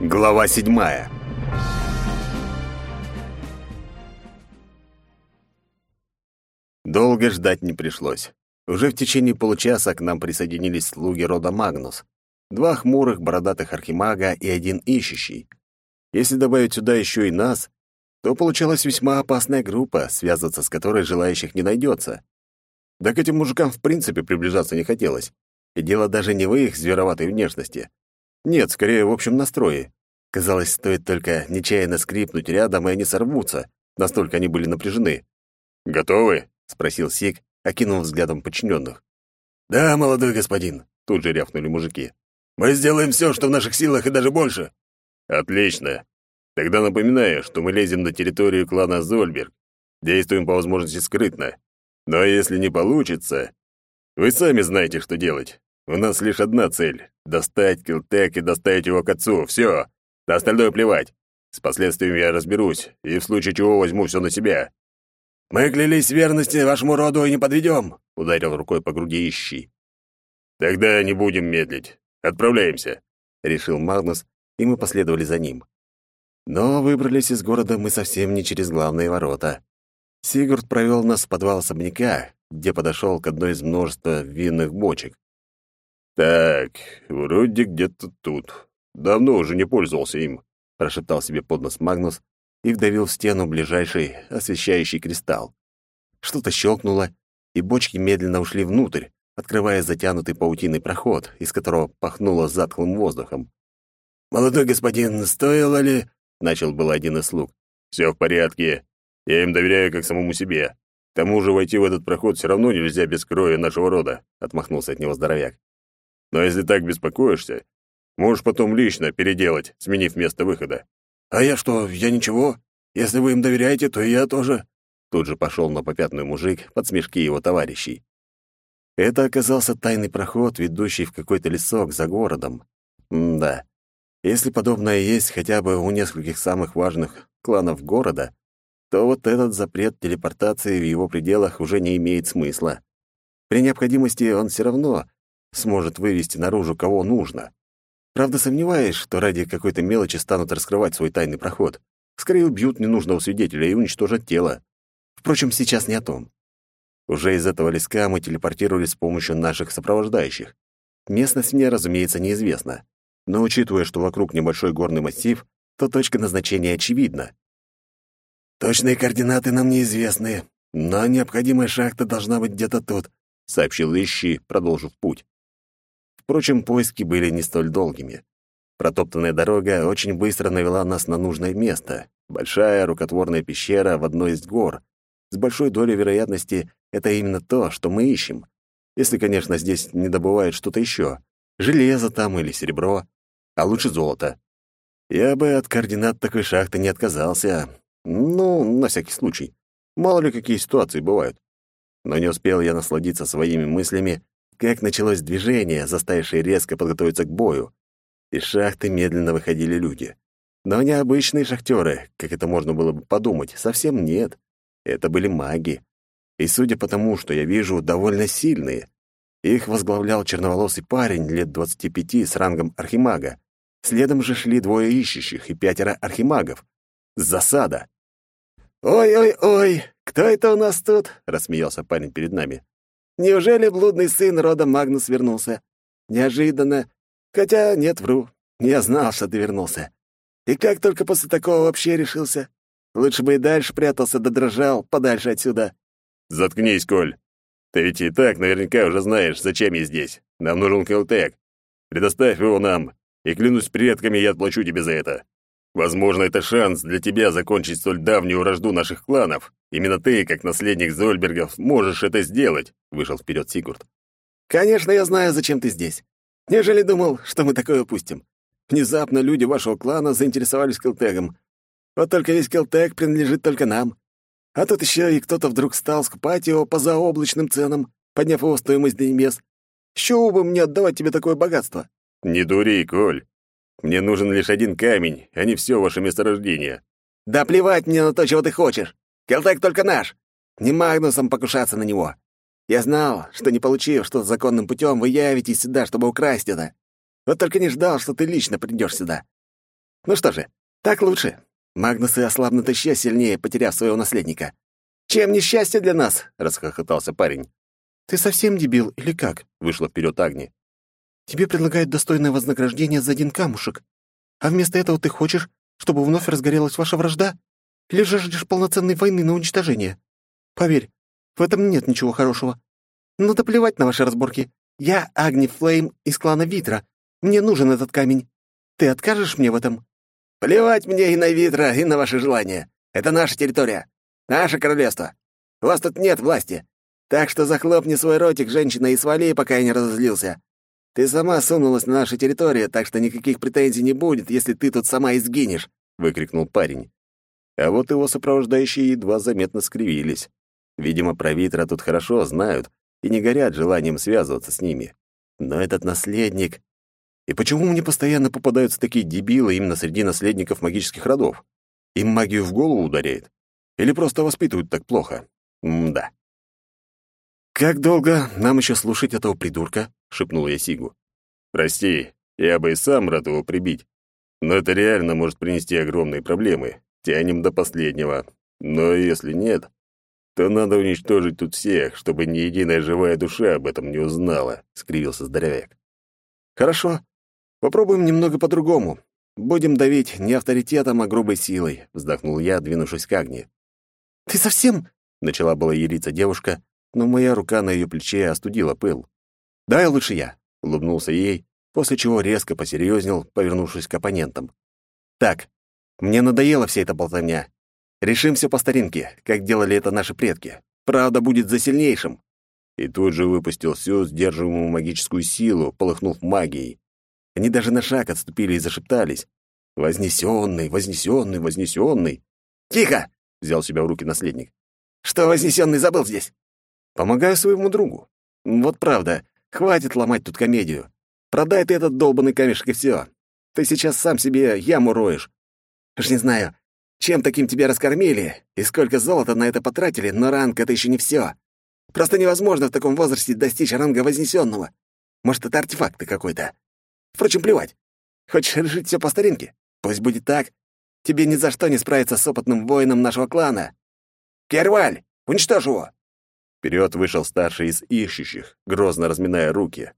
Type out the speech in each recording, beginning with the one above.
Глава седьмая. Долго ждать не пришлось. Уже в течение получаса к нам присоединились слуги рода Магнус. Два хмурых бородатых архимага и один ищущий. Если добавить сюда еще и нас, то получалась весьма опасная группа, связываться с которой желающих не найдется. Да к этим мужикам в принципе приближаться не хотелось. И дело даже не в их звероватой внешности. Нет, скорее в общем настрое. Казалось, стоит только нечаянно скрипнуть рядом, и они сорвутся. Настолько они были напряжены. «Готовы?» — спросил Сик, окинув взглядом подчиненных. «Да, молодой господин», — тут же рявкнули мужики. «Мы сделаем все, что в наших силах, и даже больше». «Отлично. Тогда напоминаю, что мы лезем на территорию клана Зольберг. Действуем по возможности скрытно. Но если не получится, вы сами знаете, что делать. У нас лишь одна цель — достать Килтек и доставить его к отцу. Все. На остальное плевать. С последствиями я разберусь, и в случае чего возьму все на себя». «Мы клялись верности вашему роду и не подведем», — ударил рукой по груди ищи. «Тогда не будем медлить. Отправляемся», — решил Магнус, и мы последовали за ним. Но выбрались из города мы совсем не через главные ворота. Сигурд провел нас в подвал особняка, где подошел к одной из множества винных бочек. «Так, вроде где-то тут. Давно уже не пользовался им», — прошептал себе под нос Магнус и вдавил в стену ближайший освещающий кристалл. Что-то щелкнуло, и бочки медленно ушли внутрь, открывая затянутый паутиной проход, из которого пахнуло затхлым воздухом. «Молодой господин, стоило ли...» — начал был один из слуг. «Все в порядке. Я им доверяю как самому себе. К тому же войти в этот проход все равно нельзя без крови нашего рода», — отмахнулся от него здоровяк. «Но если так беспокоишься, можешь потом лично переделать, сменив место выхода». «А я что, я ничего? Если вы им доверяете, то и я тоже». Тут же пошел на попятный мужик под смешки его товарищей. Это оказался тайный проход, ведущий в какой-то лесок за городом. М да. Если подобное есть хотя бы у нескольких самых важных кланов города, то вот этот запрет телепортации в его пределах уже не имеет смысла. При необходимости он все равно сможет вывести наружу кого нужно. Правда, сомневаюсь, что ради какой-то мелочи станут раскрывать свой тайный проход. Скорее убьют ненужного свидетеля и уничтожат тело. Впрочем, сейчас не о том. Уже из этого леска мы телепортировались с помощью наших сопровождающих. Местность мне, разумеется, неизвестна. Но учитывая, что вокруг небольшой горный массив, то точка назначения очевидна. «Точные координаты нам неизвестны, но необходимая шахта должна быть где-то тут», — сообщил Ищи, продолжив путь. Впрочем, поиски были не столь долгими. Протоптанная дорога очень быстро навела нас на нужное место. Большая рукотворная пещера в одной из гор. С большой долей вероятности это именно то, что мы ищем. Если, конечно, здесь не добывают что-то еще. Железо там или серебро, а лучше золото. Я бы от координат такой шахты не отказался, ну, на всякий случай. Мало ли какие ситуации бывают. Но не успел я насладиться своими мыслями, как началось движение, заставившее резко подготовиться к бою. Из шахты медленно выходили люди. Но не обычные шахтеры, как это можно было бы подумать, совсем нет. Это были маги. И судя по тому, что я вижу, довольно сильные. Их возглавлял черноволосый парень лет 25 с рангом архимага. Следом же шли двое ищущих и пятеро архимагов. Засада. «Ой-ой-ой, кто это у нас тут?» — рассмеялся парень перед нами. «Неужели блудный сын рода Магнус вернулся? Неожиданно. Хотя нет, вру. Я знал, что ты вернулся. И как только после такого вообще решился? Лучше бы и дальше прятался да дрожал, подальше отсюда». «Заткнись, Коль. Ты ведь и так наверняка уже знаешь, зачем я здесь. Нам нужен Хилтек. Предоставь его нам, и клянусь предками, я отплачу тебе за это. Возможно, это шанс для тебя закончить столь давнюю вражду наших кланов. Именно ты, как наследник Зольбергов, можешь это сделать», — вышел вперед Сигурд. «Конечно, я знаю, зачем ты здесь. Неужели думал, что мы такое упустим? Внезапно люди вашего клана заинтересовались Келтегом. Вот только весь Келтег принадлежит только нам. А тут еще и кто-то вдруг стал скупать его по заоблачным ценам, подняв его стоимость до небес. С чего бы мне отдавать тебе такое богатство?» «Не дури, Коль. Мне нужен лишь один камень, а не все ваше месторождение». «Да плевать мне на то, чего ты хочешь. Келтег только наш. Не Магнусам покушаться на него. Я знал, что не получив что законным путем, вы явитесь сюда, чтобы украсть это. Вот только не ждал, что ты лично придешь сюда. Ну что же, так лучше. Магнусы ослабнут еще сильнее, потеряв своего наследника. Чем несчастье для нас?» — расхохотался парень. «Ты совсем дебил или как?» — вышла вперед Агни. «Тебе предлагают достойное вознаграждение за один камушек, а вместо этого ты хочешь, чтобы вновь разгорелась ваша вражда? Или жаждешь полноценной войны на уничтожение? Поверь, в этом нет ничего хорошего. Ну да плевать на ваши разборки. Я Агни Флейм из клана Витра. Мне нужен этот камень. Ты откажешь мне в этом?» «Плевать мне и на Витра, и на ваши желания. Это наша территория. Наше королевство. У вас тут нет власти. Так что захлопни свой ротик, женщина, и свали, пока я не разозлился. Ты сама сунулась на нашу территорию, так что никаких претензий не будет, если ты тут сама изгинешь», — выкрикнул парень. А вот его сопровождающие едва заметно скривились. Видимо, про Витра тут хорошо знают и не горят желанием связываться с ними. Но этот наследник... И почему мне постоянно попадаются такие дебилы именно среди наследников магических родов? Им магию в голову ударяет? Или просто воспитывают так плохо? М-да. «Как долго нам еще слушать этого придурка?» — шепнул я Сигу. «Прости, я бы и сам рад его прибить. Но это реально может принести огромные проблемы. Тянем до последнего. Но если нет, то надо уничтожить тут всех, чтобы ни единая живая душа об этом не узнала», — скривился здоровяк. «Хорошо. Попробуем немного по-другому. Будем давить не авторитетом, а грубой силой», — вздохнул я, двинувшись к Агне. «Ты совсем...» — начала была яриться девушка, но моя рука на ее плече остудила пыл. «Дай лучше я», — улыбнулся ей, после чего резко посерьезнел, повернувшись к оппонентам. «Так, мне надоела вся эта болтовня. Решимся по старинке, как делали это наши предки. Правда будет за сильнейшим». И тут же выпустил всю сдерживаемую магическую силу, полыхнув магией. Они даже на шаг отступили и зашептались. «Вознесенный, вознесенный, вознесенный!» «Тихо!» — взял себя в руки наследник. «Что вознесенный забыл здесь?» «Помогаю своему другу. Вот правда, хватит ломать тут комедию. Продай ты этот долбанный камешек и все. Ты сейчас сам себе яму роешь. Уж не знаю, чем таким тебя раскормили и сколько золота на это потратили, но ранг — это еще не все. Просто невозможно в таком возрасте достичь ранга вознесенного. Может, это артефакты какой-то. Впрочем, плевать. Хочешь решить все по старинке? Пусть будет так. Тебе ни за что не справиться с опытным воином нашего клана. Керваль, уничтожь его!» Вперед вышел старший из ищущих, грозно разминая руки.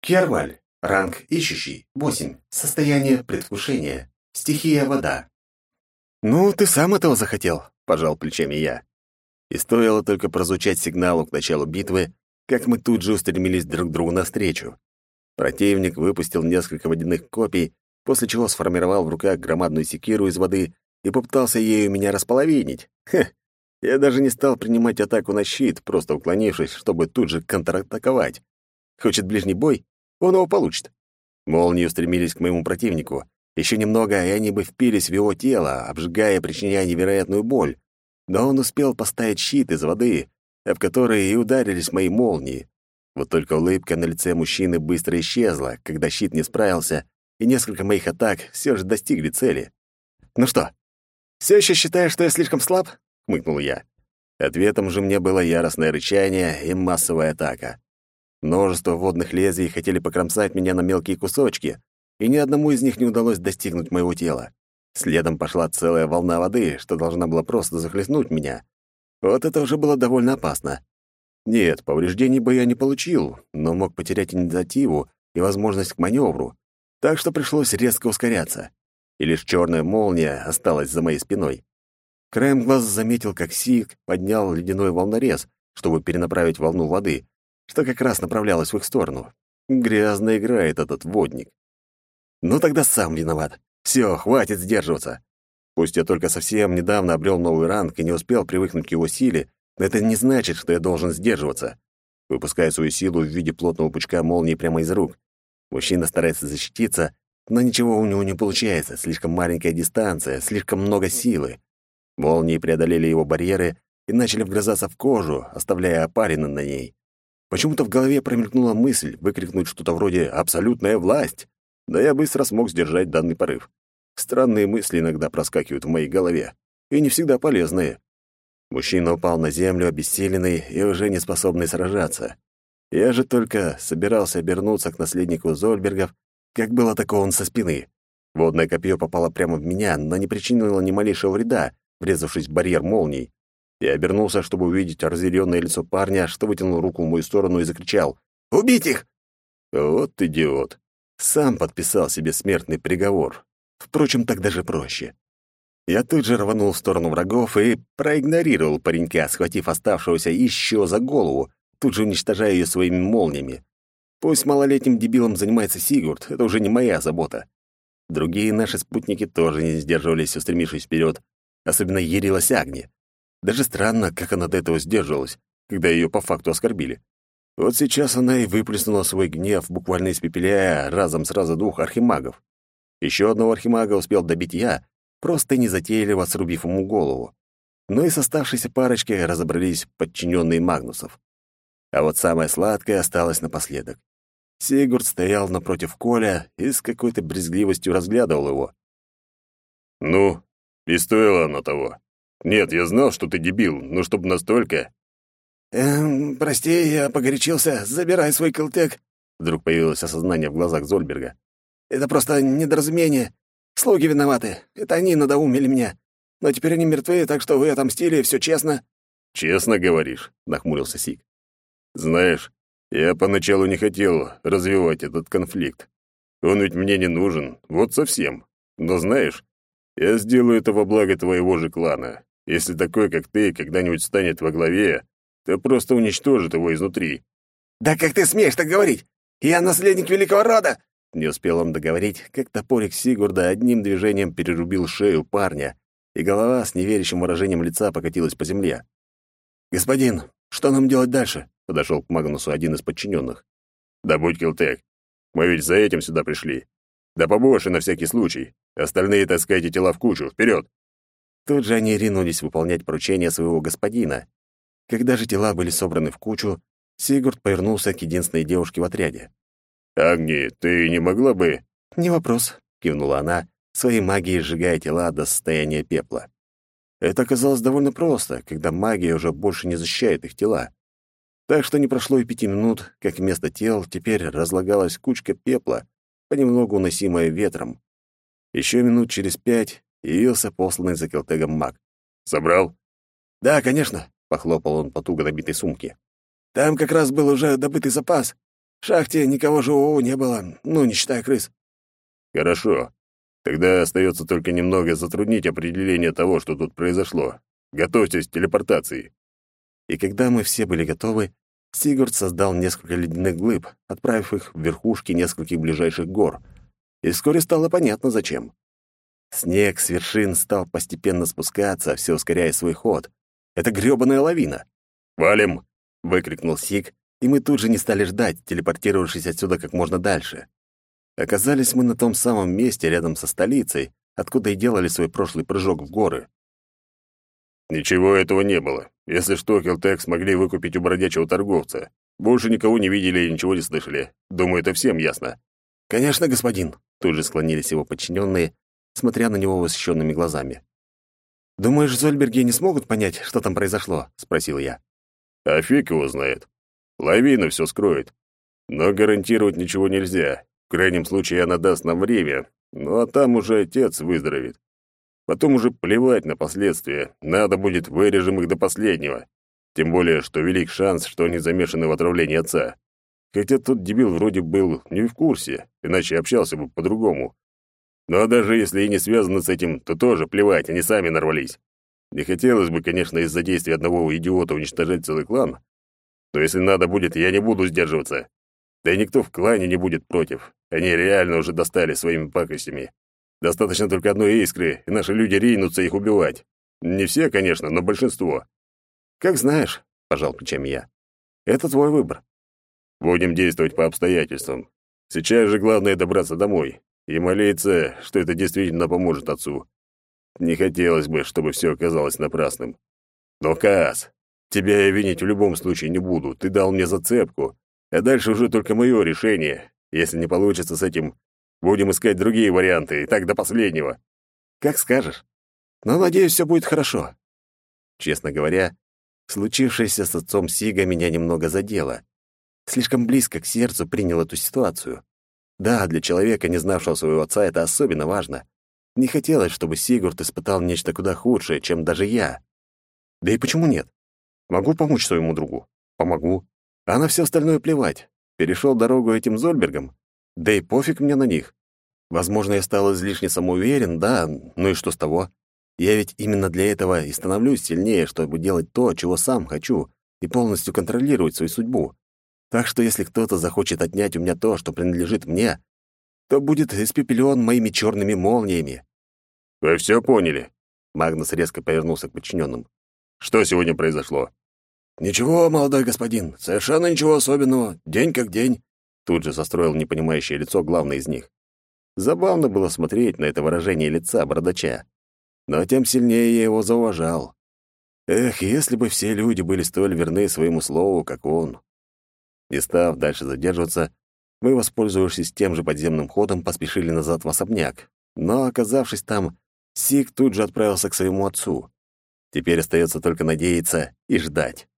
Керваль, ранг ищущий, 8, состояние предвкушения, стихия вода. «Ну, ты сам этого захотел», — пожал плечами я. И стоило только прозвучать сигналу к началу битвы, как мы тут же устремились друг другу навстречу. Противник выпустил несколько водяных копий после чего сформировал в руках громадную секиру из воды и попытался ею меня располовинить. Хе, я даже не стал принимать атаку на щит, просто уклонившись, чтобы тут же контратаковать. Хочет ближний бой? Он его получит. Молнии устремились к моему противнику. Еще немного, и они бы впились в его тело, обжигая причиняя невероятную боль. Но он успел поставить щит из воды, об который и ударились мои молнии. Вот только улыбка на лице мужчины быстро исчезла, когда щит не справился, и несколько моих атак все же достигли цели. «Ну что, все еще считаешь, что я слишком слаб?» — хмыкнул я. Ответом же мне было яростное рычание и массовая атака. Множество водных лезвий хотели покромсать меня на мелкие кусочки, и ни одному из них не удалось достигнуть моего тела. Следом пошла целая волна воды, что должна была просто захлестнуть меня. Вот это уже было довольно опасно. Нет, повреждений бы я не получил, но мог потерять инициативу и возможность к маневру так что пришлось резко ускоряться. И лишь черная молния осталась за моей спиной. Краем глаз заметил, как Сик поднял ледяной волнорез, чтобы перенаправить волну воды, что как раз направлялась в их сторону. Грязно играет этот водник. Ну тогда сам виноват. Все, хватит сдерживаться. Пусть я только совсем недавно обрел новый ранг и не успел привыкнуть к его силе, но это не значит, что я должен сдерживаться. Выпуская свою силу в виде плотного пучка молнии прямо из рук, Мужчина старается защититься, но ничего у него не получается, слишком маленькая дистанция, слишком много силы. Молнии преодолели его барьеры и начали вгрызаться в кожу, оставляя опарины на ней. Почему-то в голове промелькнула мысль выкрикнуть что-то вроде «абсолютная власть», да я быстро смог сдержать данный порыв. Странные мысли иногда проскакивают в моей голове, и не всегда полезные. Мужчина упал на землю, обессиленный и уже не способный сражаться. Я же только собирался обернуться к наследнику Зольбергов, как был атакован со спины. Водное копье попало прямо в меня, но не причинило ни малейшего вреда, врезавшись в барьер молний. Я обернулся, чтобы увидеть разъяренное лицо парня, что вытянул руку в мою сторону и закричал «Убить их!» Вот идиот. Сам подписал себе смертный приговор. Впрочем, так даже проще. Я тут же рванул в сторону врагов и проигнорировал паренька, схватив оставшегося еще за голову, тут же уничтожая ее своими молниями. Пусть малолетним дебилом занимается Сигурд, это уже не моя забота. Другие наши спутники тоже не сдерживались, устремившись вперед. Особенно ярилась Агни. Даже странно, как она до этого сдерживалась, когда ее по факту оскорбили. Вот сейчас она и выплеснула свой гнев, буквально испепеляя разом сразу двух архимагов. Еще одного архимага успел добить я, просто незатейливо срубив ему голову. Но и с оставшейся парочкой разобрались подчиненные Магнусов. А вот самое сладкое осталось напоследок. Сигурд стоял напротив Коля и с какой-то брезгливостью разглядывал его. «Ну, и стоило оно того. Нет, я знал, что ты дебил, но чтобы настолько...» «Эм, прости, я погорячился. Забирай свой килтек». Вдруг появилось осознание в глазах Зольберга. «Это просто недоразумение. Слуги виноваты. Это они надоумили меня. Но теперь они мертвы, так что вы отомстили, все честно». «Честно говоришь?» — нахмурился Сик. «Знаешь, я поначалу не хотел развивать этот конфликт. Он ведь мне не нужен, вот совсем. Но знаешь, я сделаю это во благо твоего же клана. Если такой, как ты, когда-нибудь станет во главе, то просто уничтожит его изнутри». «Да как ты смеешь так говорить? Я наследник великого рода!» Не успел он договорить, как топорик Сигурда одним движением перерубил шею парня, и голова с неверящим выражением лица покатилась по земле. «Господин, что нам делать дальше?» подошел к Магнусу один из подчиненных. «Да будь Килтек, мы ведь за этим сюда пришли. Да побольше на всякий случай. Остальные таскайте тела в кучу, вперед!» Тут же они ринулись выполнять поручение своего господина. Когда же тела были собраны в кучу, Сигурд повернулся к единственной девушке в отряде. «Агни, ты не могла бы...» «Не вопрос», — кивнула она, своей магией сжигая тела до состояния пепла. Это оказалось довольно просто, когда магия уже больше не защищает их тела. Так что не прошло и пяти минут, как вместо тел теперь разлагалась кучка пепла, понемногу уносимая ветром. Еще минут через пять явился посланный за Келтегом маг. «Собрал?» «Да, конечно», — похлопал он по туго набитой сумке. «Там как раз был уже добытый запас. В шахте никого живого не было, ну, не считая крыс». «Хорошо. Тогда остается только немного затруднить определение того, что тут произошло. Готовьтесь к телепортации». И когда мы все были готовы, Сигурд создал несколько ледяных глыб, отправив их в верхушки нескольких ближайших гор. И вскоре стало понятно, зачем. Снег с вершин стал постепенно спускаться, все ускоряя свой ход. Это грёбаная лавина. «Валим!» — выкрикнул Сиг, и мы тут же не стали ждать, телепортировавшись отсюда как можно дальше. Оказались мы на том самом месте рядом со столицей, откуда и делали свой прошлый прыжок в горы. Ничего этого не было. Если что, Хилтек смогли выкупить у бродячего торговца. Больше никого не видели и ничего не слышали. Думаю, это всем ясно. Конечно, господин. Тут же склонились его подчиненные, смотря на него восхищенными глазами. «Думаешь, Зольберги не смогут понять, что там произошло?» — спросил я. «А фиг его знает. Лавина все скроет. Но гарантировать ничего нельзя. В крайнем случае она даст нам время. Ну а там уже отец выздоровеет. Потом уже плевать на последствия. Надо будет вырежем их до последнего. Тем более, что велик шанс, что они замешаны в отравлении отца. Хотя тот дебил вроде был не в курсе, иначе общался бы по-другому. Но даже если и не связаны с этим, то тоже плевать, они сами нарвались. Не хотелось бы, конечно, из-за действия одного идиота уничтожать целый клан. Но если надо будет, я не буду сдерживаться. Да и никто в клане не будет против. Они реально уже достали своими пакостями. Достаточно только одной искры, и наши люди ринутся их убивать. Не все, конечно, но большинство. Как знаешь, пожал плечами я. Это твой выбор. Будем действовать по обстоятельствам. Сейчас же главное добраться домой и молиться, что это действительно поможет отцу. Не хотелось бы, чтобы все оказалось напрасным. Но, Каас, тебя я винить в любом случае не буду. Ты дал мне зацепку, а дальше уже только мое решение. Если не получится с этим, Будем искать другие варианты, и так до последнего. Как скажешь. Но, надеюсь, все будет хорошо. Честно говоря, случившееся с отцом Сига меня немного задело. Слишком близко к сердцу принял эту ситуацию. Да, для человека, не знавшего своего отца, это особенно важно. Не хотелось, чтобы Сигурд испытал нечто куда худшее, чем даже я. Да и почему нет? Могу помочь своему другу. Помогу. А на все остальное плевать. Перешел дорогу этим Зольбергам. Да и пофиг мне на них. Возможно, я стал излишне самоуверен, да, ну и что с того? Я ведь именно для этого и становлюсь сильнее, чтобы делать то, чего сам хочу, и полностью контролировать свою судьбу. Так что если кто-то захочет отнять у меня то, что принадлежит мне, то будет испепелен моими черными молниями. «Вы все поняли?» Магнус резко повернулся к подчиненным. «Что сегодня произошло?» «Ничего, молодой господин, совершенно ничего особенного. День как день», — тут же состроил непонимающее лицо главный из них. Забавно было смотреть на это выражение лица бородача. Но тем сильнее я его зауважал. Эх, если бы все люди были столь верны своему слову, как он. Не став дальше задерживаться, мы, воспользовавшись тем же подземным ходом, поспешили назад в особняк. Но, оказавшись там, Сик тут же отправился к своему отцу. Теперь остается только надеяться и ждать.